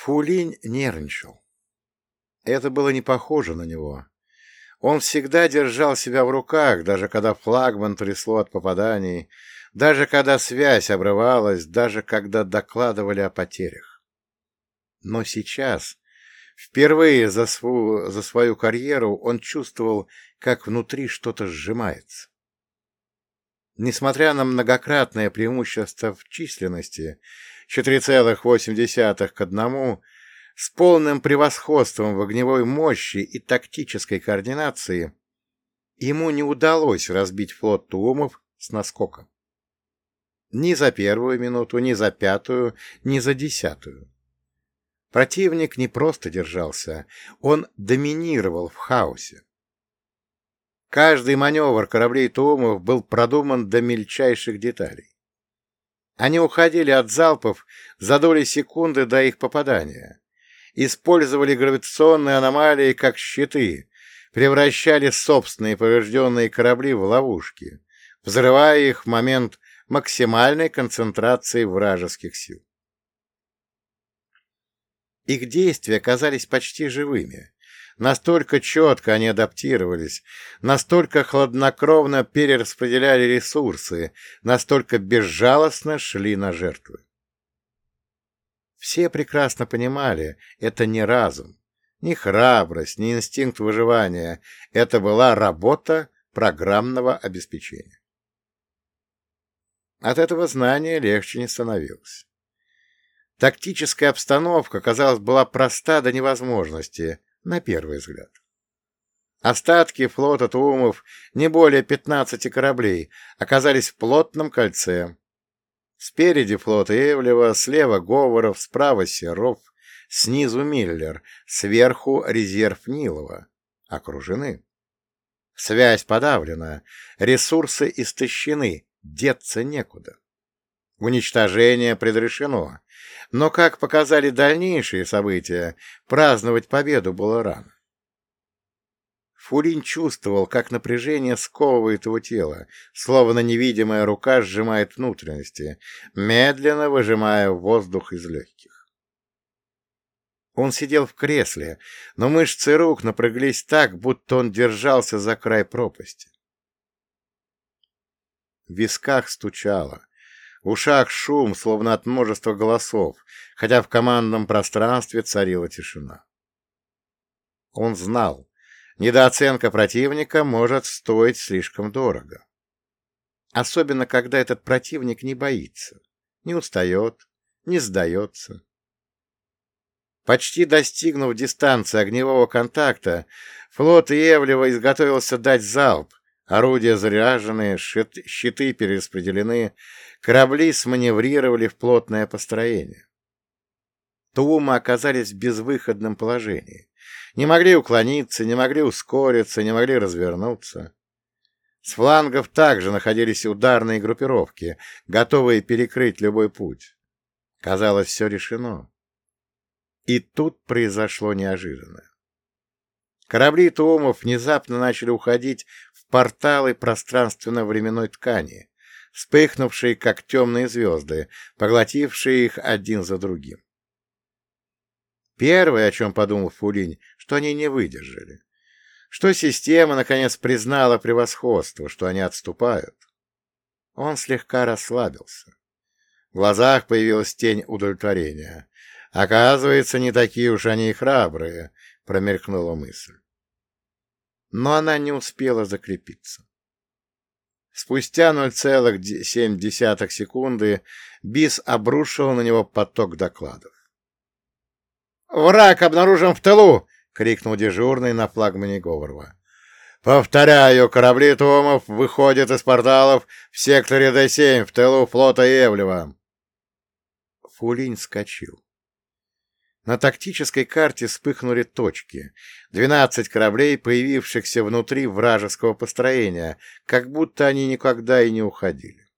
Фулинь нервничал. Это было не похоже на него. Он всегда держал себя в руках, даже когда флагман трясло от попаданий, даже когда связь обрывалась, даже когда докладывали о потерях. Но сейчас, впервые за свою, за свою карьеру, он чувствовал, как внутри что-то сжимается. Несмотря на многократное преимущество в численности, 4,8 к 1, с полным превосходством в огневой мощи и тактической координации, ему не удалось разбить флот Туумов с наскока. Ни за первую минуту, ни за пятую, ни за десятую. Противник не просто держался, он доминировал в хаосе. Каждый маневр кораблей Туумов был продуман до мельчайших деталей. Они уходили от залпов за доли секунды до их попадания, использовали гравитационные аномалии как щиты, превращали собственные поврежденные корабли в ловушки, взрывая их в момент максимальной концентрации вражеских сил. Их действия казались почти живыми. Настолько четко они адаптировались, настолько хладнокровно перераспределяли ресурсы, настолько безжалостно шли на жертвы. Все прекрасно понимали, это не разум, не храбрость, не инстинкт выживания, это была работа программного обеспечения. От этого знания легче не становилось. Тактическая обстановка, казалось, была проста до невозможности, на первый взгляд. Остатки флота Туумов, не более 15 кораблей, оказались в плотном кольце. Спереди флот Эвлева, слева Говоров, справа Серов, снизу Миллер, сверху резерв Нилова. Окружены. Связь подавлена, ресурсы истощены, деться некуда. Уничтожение предрешено, но, как показали дальнейшие события, праздновать победу было рано. Фулин чувствовал, как напряжение сковывает его тело, словно невидимая рука сжимает внутренности, медленно выжимая воздух из легких. Он сидел в кресле, но мышцы рук напряглись так, будто он держался за край пропасти. В висках стучало, в ушах шум, словно от множества голосов, хотя в командном пространстве царила тишина. Он знал, недооценка противника может стоить слишком дорого. Особенно, когда этот противник не боится, не устает, не сдается. Почти достигнув дистанции огневого контакта, флот Евлева изготовился дать залп, Орудия заряжены, щиты перераспределены, корабли сманеврировали в плотное построение. Туумы оказались в безвыходном положении. Не могли уклониться, не могли ускориться, не могли развернуться. С флангов также находились ударные группировки, готовые перекрыть любой путь. Казалось, все решено. И тут произошло неожиданное. Корабли Туумов внезапно начали уходить порталы пространственно-временной ткани, вспыхнувшие, как темные звезды, поглотившие их один за другим. Первое, о чем подумал Фулинь, что они не выдержали. Что система, наконец, признала превосходство, что они отступают. Он слегка расслабился. В глазах появилась тень удовлетворения. «Оказывается, не такие уж они и храбрые», — промелькнула мысль но она не успела закрепиться. Спустя 0,7 секунды Бис обрушил на него поток докладов. «Враг обнаружен в тылу!» — крикнул дежурный на флагмане Говорова. «Повторяю, корабли Томов выходят из порталов в секторе Д-7 в тылу флота Евлева». Фулинь скочил. На тактической карте вспыхнули точки. Двенадцать кораблей, появившихся внутри вражеского построения, как будто они никогда и не уходили.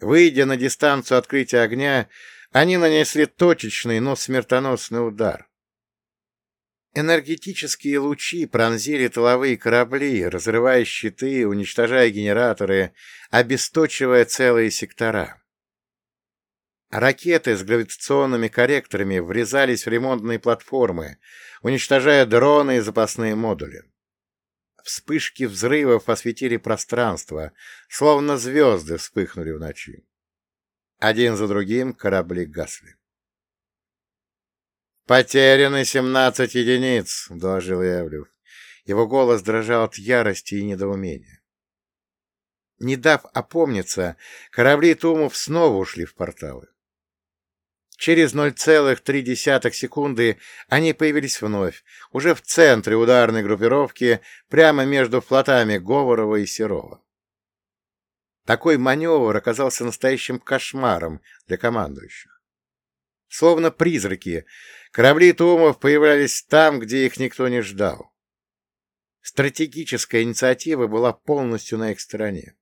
Выйдя на дистанцию открытия огня, они нанесли точечный, но смертоносный удар. Энергетические лучи пронзили тыловые корабли, разрывая щиты, уничтожая генераторы, обесточивая целые сектора. Ракеты с гравитационными корректорами врезались в ремонтные платформы, уничтожая дроны и запасные модули. Вспышки взрывов осветили пространство, словно звезды вспыхнули в ночи. Один за другим корабли гасли. «Потеряны семнадцать единиц», — доложил Явлев. Его голос дрожал от ярости и недоумения. Не дав опомниться, корабли Тумов снова ушли в порталы. Через 0,3 секунды они появились вновь, уже в центре ударной группировки, прямо между флотами Говорова и Серова. Такой маневр оказался настоящим кошмаром для командующих. Словно призраки, корабли Тумов появлялись там, где их никто не ждал. Стратегическая инициатива была полностью на их стороне.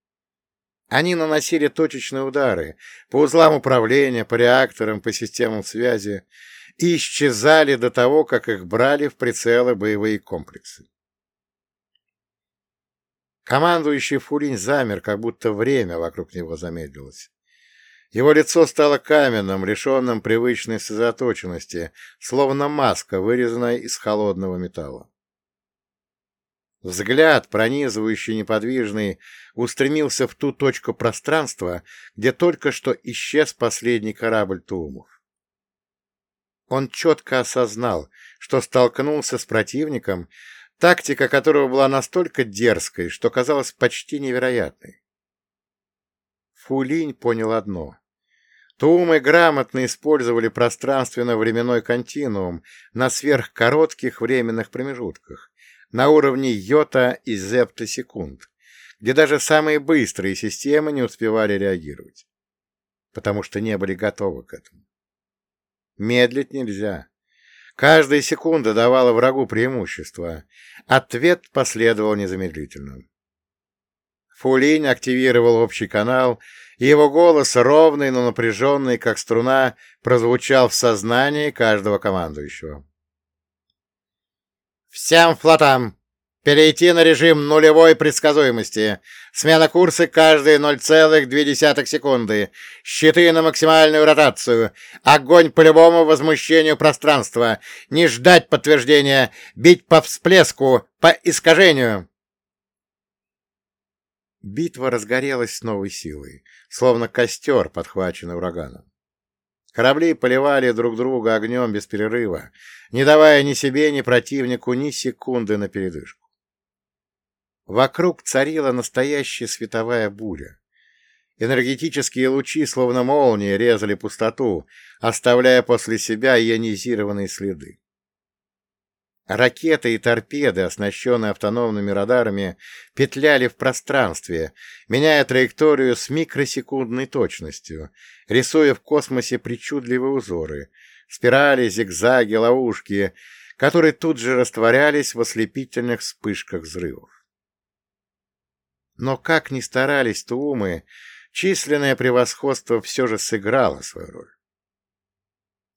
Они наносили точечные удары по узлам управления, по реакторам, по системам связи и исчезали до того, как их брали в прицелы боевые комплексы. Командующий Фулинь замер, как будто время вокруг него замедлилось. Его лицо стало каменным, лишенным привычной сосредоточенности, словно маска, вырезанная из холодного металла. Взгляд, пронизывающий неподвижный, устремился в ту точку пространства, где только что исчез последний корабль Туумов. Он четко осознал, что столкнулся с противником, тактика которого была настолько дерзкой, что казалась почти невероятной. Фулинь понял одно. Туумы грамотно использовали пространственно-временной континуум на сверхкоротких временных промежутках, на уровне йота и зепта секунд, где даже самые быстрые системы не успевали реагировать, потому что не были готовы к этому. Медлить нельзя. Каждая секунда давала врагу преимущество. Ответ последовал незамедлительно. Фулинь активировал общий канал, и его голос, ровный, но напряженный, как струна, прозвучал в сознании каждого командующего. Всем флотам перейти на режим нулевой предсказуемости. Смена курса каждые 0,2 секунды. Щиты на максимальную ротацию. Огонь по любому возмущению пространства. Не ждать подтверждения. Бить по всплеску, по искажению. Битва разгорелась с новой силой, словно костер, подхваченный ураганом. Корабли поливали друг друга огнем без перерыва, не давая ни себе, ни противнику ни секунды на передышку. Вокруг царила настоящая световая буря. Энергетические лучи, словно молнии, резали пустоту, оставляя после себя ионизированные следы. Ракеты и торпеды, оснащенные автономными радарами, петляли в пространстве, меняя траекторию с микросекундной точностью, рисуя в космосе причудливые узоры, спирали, зигзаги, ловушки, которые тут же растворялись в ослепительных вспышках взрывов. Но как ни старались Туумы, численное превосходство все же сыграло свою роль.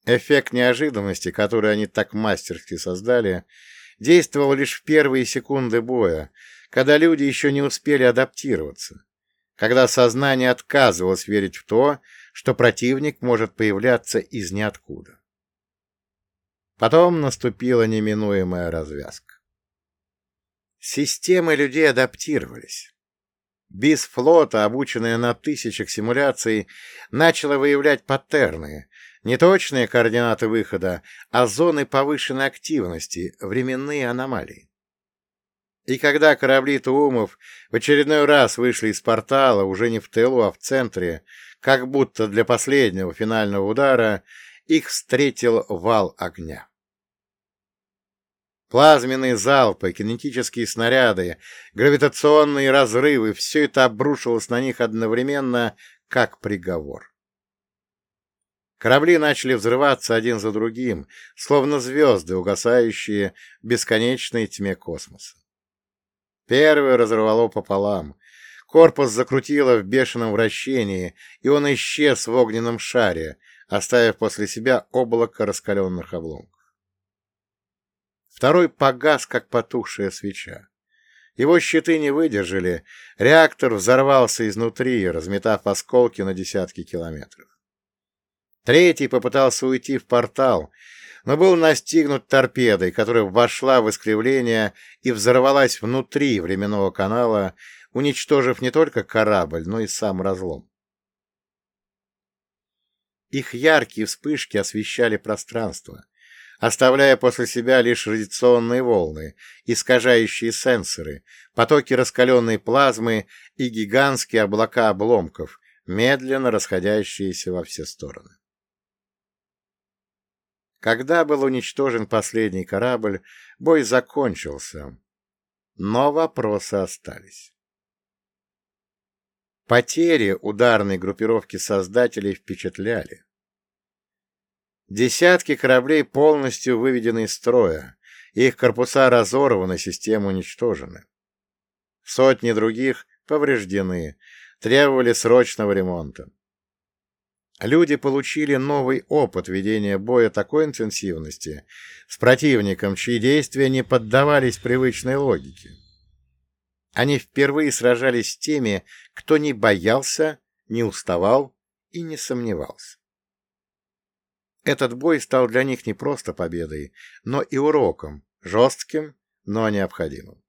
Эффект неожиданности, который они так мастерски создали, действовал лишь в первые секунды боя, когда люди еще не успели адаптироваться, когда сознание отказывалось верить в то, что противник может появляться из ниоткуда. Потом наступила неминуемая развязка. Системы людей адаптировались. Флота, обученная на тысячах симуляций, начала выявлять паттерны, не точные координаты выхода, а зоны повышенной активности, временные аномалии. И когда корабли Туумов в очередной раз вышли из портала, уже не в тылу, а в центре, как будто для последнего финального удара, их встретил вал огня. Плазменные залпы, кинетические снаряды, гравитационные разрывы — все это обрушилось на них одновременно, как приговор. Корабли начали взрываться один за другим, словно звезды, угасающие в бесконечной тьме космоса. Первый разорвало пополам. Корпус закрутило в бешеном вращении, и он исчез в огненном шаре, оставив после себя облако раскаленных обломков. Второй погас, как потухшая свеча. Его щиты не выдержали, реактор взорвался изнутри, разметав осколки на десятки километров. Третий попытался уйти в портал, но был настигнут торпедой, которая вошла в искривление и взорвалась внутри временного канала, уничтожив не только корабль, но и сам разлом. Их яркие вспышки освещали пространство, оставляя после себя лишь радиационные волны, искажающие сенсоры, потоки раскаленной плазмы и гигантские облака обломков, медленно расходящиеся во все стороны. Когда был уничтожен последний корабль, бой закончился, но вопросы остались. Потери ударной группировки создателей впечатляли. Десятки кораблей полностью выведены из строя, их корпуса разорваны, системы уничтожены. Сотни других повреждены, требовали срочного ремонта. Люди получили новый опыт ведения боя такой интенсивности с противником, чьи действия не поддавались привычной логике. Они впервые сражались с теми, кто не боялся, не уставал и не сомневался. Этот бой стал для них не просто победой, но и уроком, жестким, но необходимым.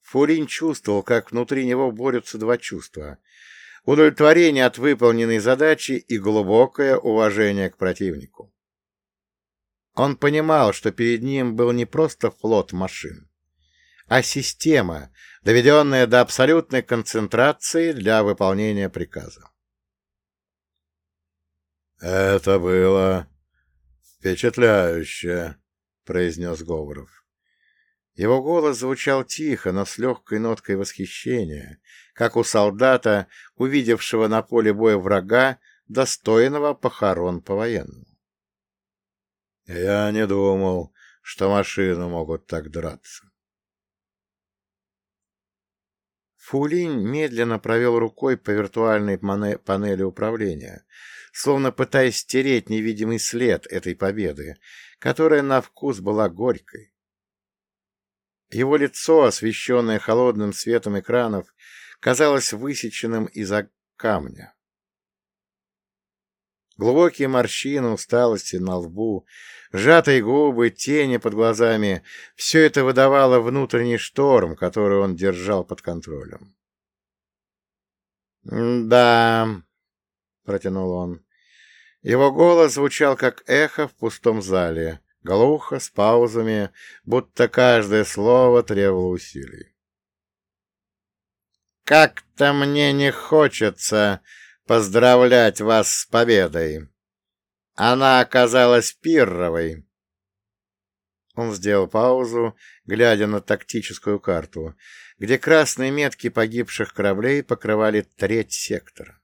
Фурин чувствовал, как внутри него борются два чувства — удовлетворение от выполненной задачи и глубокое уважение к противнику. Он понимал, что перед ним был не просто флот машин, а система, доведенная до абсолютной концентрации для выполнения приказа. «Это было впечатляюще», — произнес Говоров. Его голос звучал тихо, но с легкой ноткой восхищения, как у солдата, увидевшего на поле боя врага, достойного похорон по-военному. «Я не думал, что машины могут так драться». Фулинь медленно провел рукой по виртуальной панели управления, словно пытаясь стереть невидимый след этой победы, которая на вкус была горькой. Его лицо, освещенное холодным светом экранов, казалось высеченным из-за камня. Глубокие морщины усталости на лбу, сжатые губы, тени под глазами — все это выдавало внутренний шторм, который он держал под контролем. «Да», — протянул он. Его голос звучал как эхо в пустом зале, глухо, с паузами, будто каждое слово требовало усилий. «Как-то мне не хочется поздравлять вас с победой. Она оказалась пирровой. Он сделал паузу, глядя на тактическую карту, где красные метки погибших кораблей покрывали треть сектора.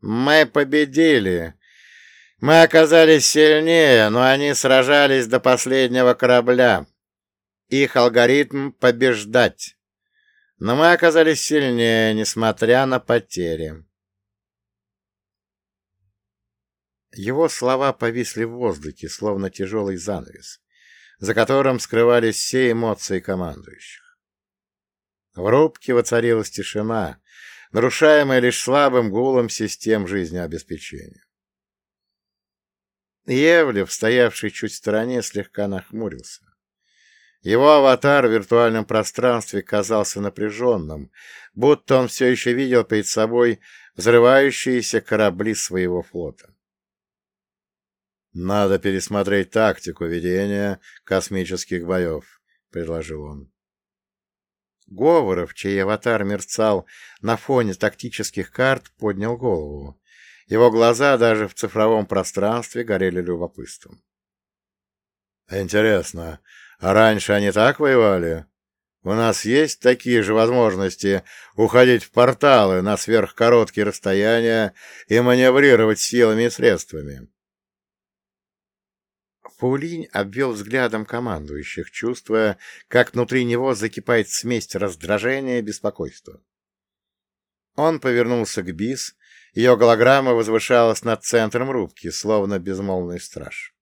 «Мы победили. Мы оказались сильнее, но они сражались до последнего корабля. Их алгоритм — побеждать. Но мы оказались сильнее, несмотря на потери. Его слова повисли в воздухе, словно тяжелый занавес, за которым скрывались все эмоции командующих. В рубке воцарилась тишина, нарушаемая лишь слабым гулом систем жизнеобеспечения. Евлев, стоявший чуть в стороне, слегка нахмурился. Его аватар в виртуальном пространстве казался напряженным, будто он все еще видел перед собой взрывающиеся корабли своего флота. «Надо пересмотреть тактику ведения космических боев», — предложил он. Говоров, чей аватар мерцал на фоне тактических карт, поднял голову. Его глаза даже в цифровом пространстве горели любопытством. «Интересно, а раньше они так воевали? У нас есть такие же возможности уходить в порталы на сверхкороткие расстояния и маневрировать силами и средствами. Паулинь обвел взглядом командующих, чувствуя, как внутри него закипает смесь раздражения и беспокойства. Он повернулся к Бис, ее голограмма возвышалась над центром рубки, словно безмолвный страж.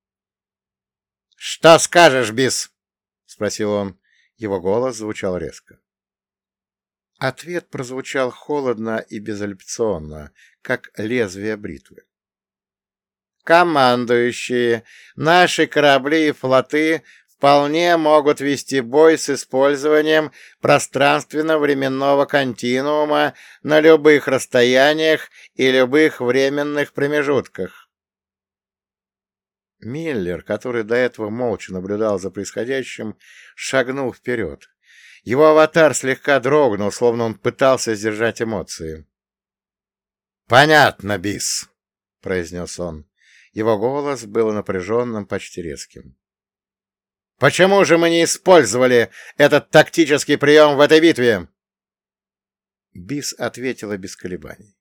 — Что скажешь, Бис? — спросил он. Его голос звучал резко. Ответ прозвучал холодно и безапелляционно, как лезвие бритвы. «Командующие, наши корабли и флоты вполне могут вести бой с использованием пространственно-временного континуума на любых расстояниях и любых временных промежутках. Миллер, который до этого молча наблюдал за происходящим, шагнул вперед. Его аватар слегка дрогнул, словно он пытался сдержать эмоции. «Понятно, Бис», — произнес он. Его голос был напряженным, почти резким. Почему же мы не использовали этот тактический прием в этой битве?» Бис ответила без колебаний.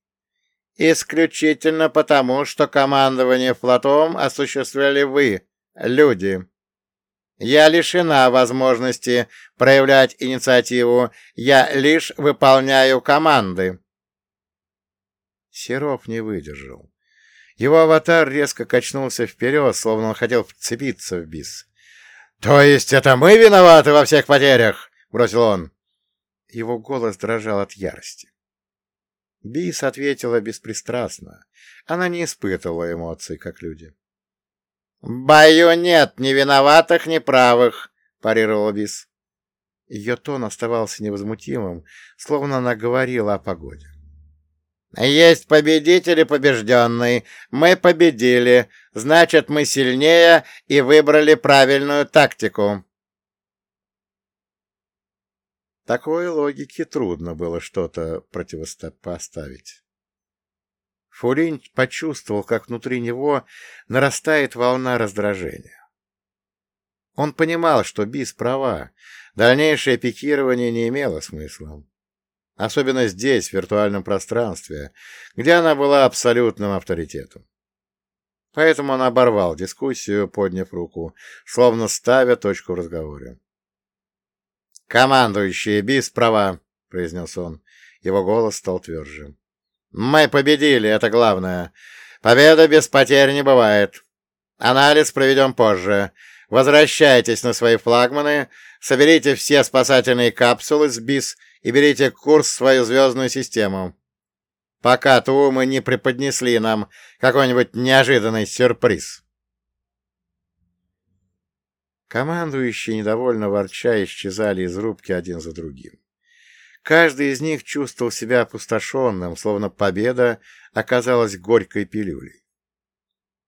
«Исключительно потому, что командование флотом осуществляли вы, люди. Я лишена возможности проявлять инициативу, я лишь выполняю команды». Серов не выдержал. Его аватар резко качнулся вперед, словно он хотел вцепиться в Бис. «То есть это мы виноваты во всех потерях?» — бросил он. Его голос дрожал от ярости. Бис ответила беспристрастно. Она не испытывала эмоций, как люди. «Бою нет ни виноватых, ни правых», — парировала Бис. Ее тон оставался невозмутимым, словно она говорила о погоде. «Есть победитель и побежденный. Мы победили. Значит, мы сильнее и выбрали правильную тактику». Такой логике трудно было что-то противопоставить. Фурин почувствовал, как внутри него нарастает волна раздражения. Он понимал, что Бис права, дальнейшее пикирование не имело смысла. Особенно здесь, в виртуальном пространстве, где она была абсолютным авторитетом. Поэтому он оборвал дискуссию, подняв руку, словно ставя точку в разговоре. «Командующий, бис права», — произнес он. Его голос стал тверже. «Мы победили, это главное. Победа без потерь не бывает. Анализ проведем позже. Возвращайтесь на свои флагманы, соберите все спасательные капсулы с БИС и берите курс в свою звездную систему. Пока Туумы не преподнесли нам какой-нибудь неожиданный сюрприз. Командующие, недовольно ворча, исчезали из рубки один за другим. Каждый из них чувствовал себя опустошенным, словно победа оказалась горькой пилюлей.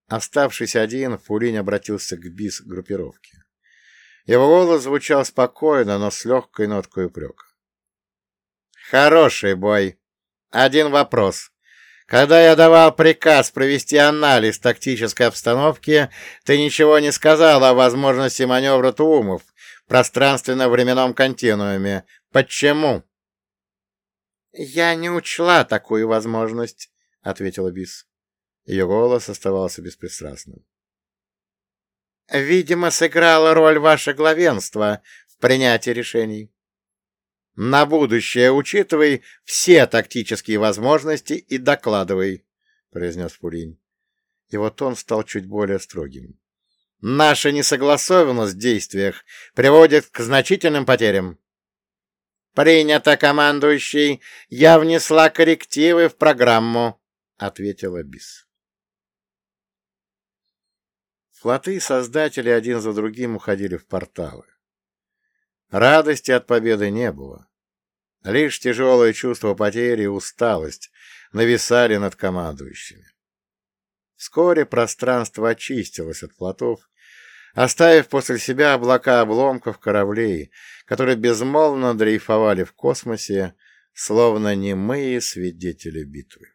Оставшись один, Фулинь обратился к БИС группировки. Его голос звучал спокойно, но с легкой ноткой упрека. «Хороший бой. Один вопрос. Когда я давал приказ провести анализ тактической обстановки, ты ничего не сказал о возможности маневра Туумов в пространственно-временном континууме. Почему?» «Я не учла такую возможность», — ответила Бис. Ее голос оставался беспристрастным. «Видимо, сыграло роль ваше главенство в принятии решений. На будущее учитывай все тактические возможности и докладывай, — произнес Пуринь. Его тон стал чуть более строгим. Наша несогласованность в действиях приводит к значительным потерям. «Принято, командующий. Я внесла коррективы в программу», — ответила Бис. Флоты создатели один за другим уходили в порталы. Радости от победы не было. Лишь тяжелое чувство потери и усталость нависали над командующими. Вскоре пространство очистилось от плотов, оставив после себя облака обломков кораблей, которые безмолвно дрейфовали в космосе, словно немые свидетели битвы.